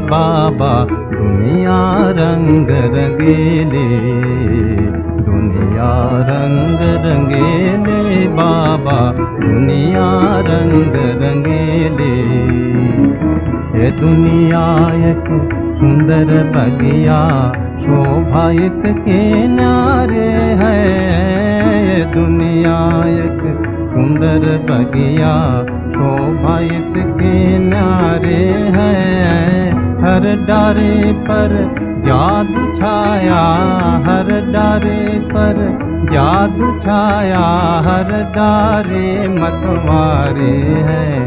बाबा, दुनिया रंग रंगीले। दुनिया रंग रंगीले बाबा, दुनिया रंग रंगीले। ये दुनिया एक सुंदर बगिया, शोभा के नारे है। ये दुनिया एक सुंदर बगिया, शोभा के नारे है हर डारे पर जादू छाया, हर डारे पर जादू छाया, हर डारे मतवारे है।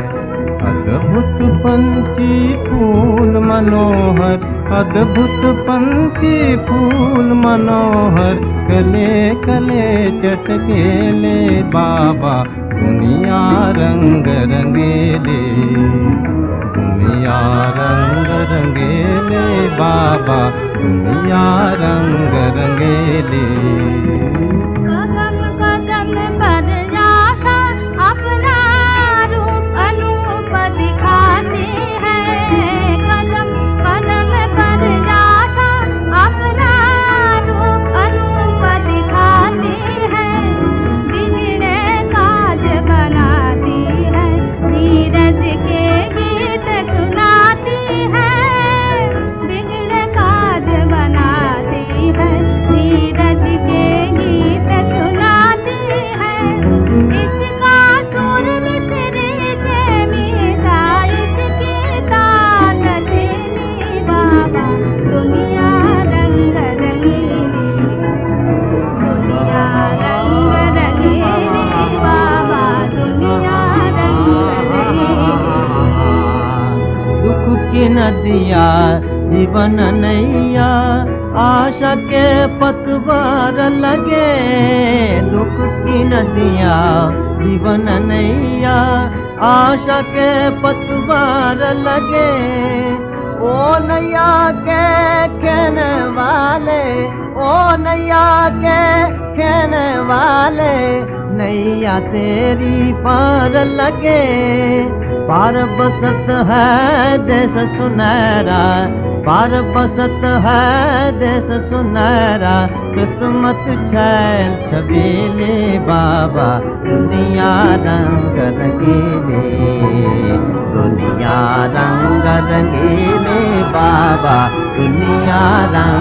अद्भुत पंछी फूल मनोहर, अद्भुत पंछी फूल मनोहर कले कले चटकेले बाबा, दुनिया रंग रंगेले। दुनिया रंग रंगेले बाबा दुनिया रंग रंगेले की नदिया जीवन नैया। आशा के पतवार लगे की नदिया, जीवन नैया। आशा के पतवार लगे, ओ नैया के कहने वाले, ओ नैया के कहने वाले। नैया तेरी पार लगे। पार बसत है, देश सुनहरा। पार बसत है, देश सुनहरा। किस्मत छैल छबीले बाबा, दुनिया रंग रंगीले। दुनिया रंग रंगीले बाबा, दुनिया रंग